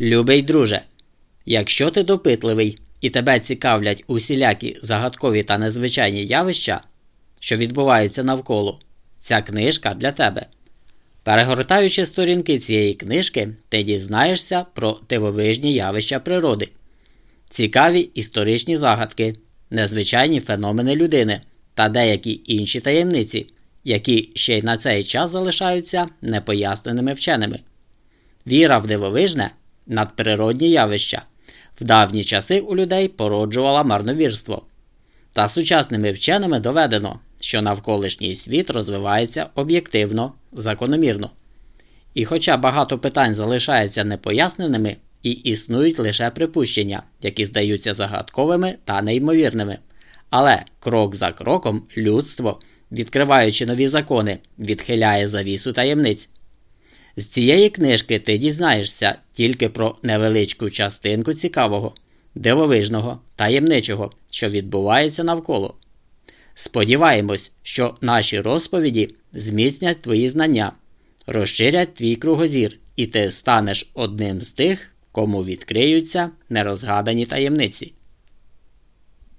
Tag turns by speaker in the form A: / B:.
A: Любий друже, якщо ти допитливий і тебе цікавлять усілякі загадкові та незвичайні явища, що відбуваються навколо, ця книжка для тебе. Перегортаючи сторінки цієї книжки, ти дізнаєшся про дивовижні явища природи, цікаві історичні загадки, незвичайні феномени людини та деякі інші таємниці, які ще й на цей час залишаються непоясненими вченими. Віра в дивовижне надприродні явища в давні часи у людей породжувала марновірство. Та сучасними вченими доведено, що навколишній світ розвивається об'єктивно, закономірно. І хоча багато питань залишаються непоясненими і існують лише припущення, які здаються загадковими та неймовірними. Але крок за кроком людство, відкриваючи нові закони, відхиляє завісу таємниць. З цієї книжки ти дізнаєшся тільки про невеличку частинку цікавого, дивовижного, таємничого, що відбувається навколо. Сподіваємось, що наші розповіді зміцнять твої знання, розширять твій кругозір, і ти станеш одним з тих, кому відкриються нерозгадані таємниці.